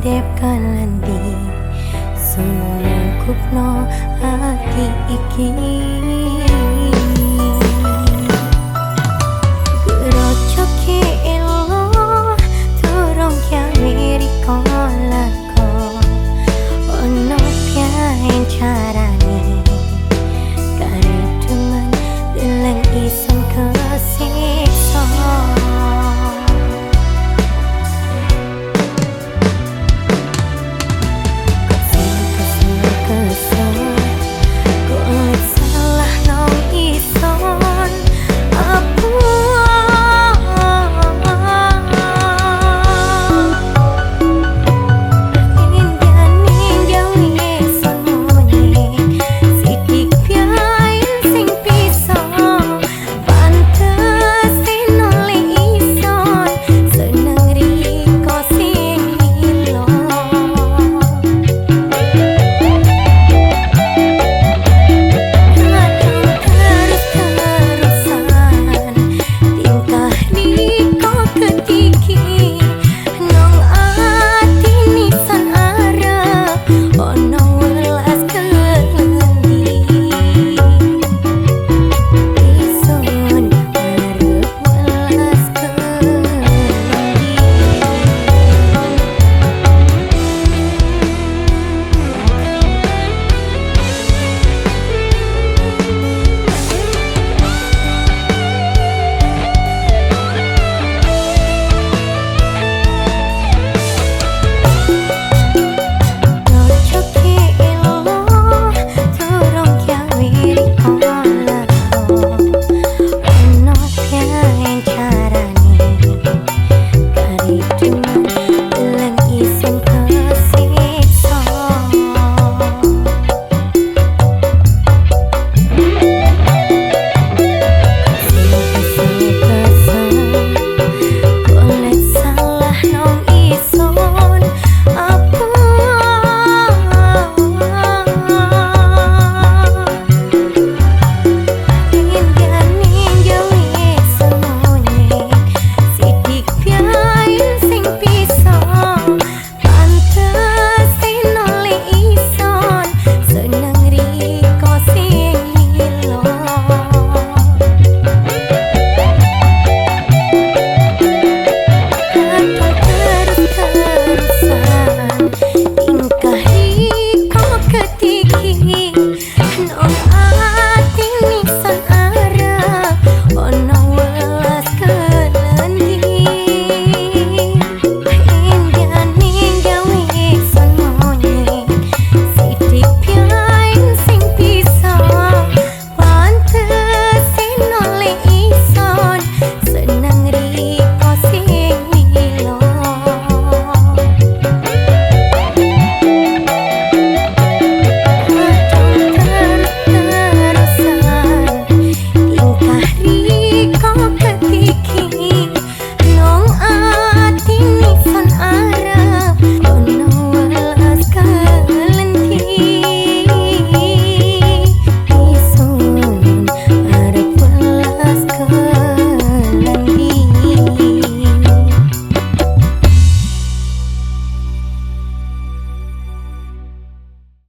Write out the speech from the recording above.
deb kalan di ati iki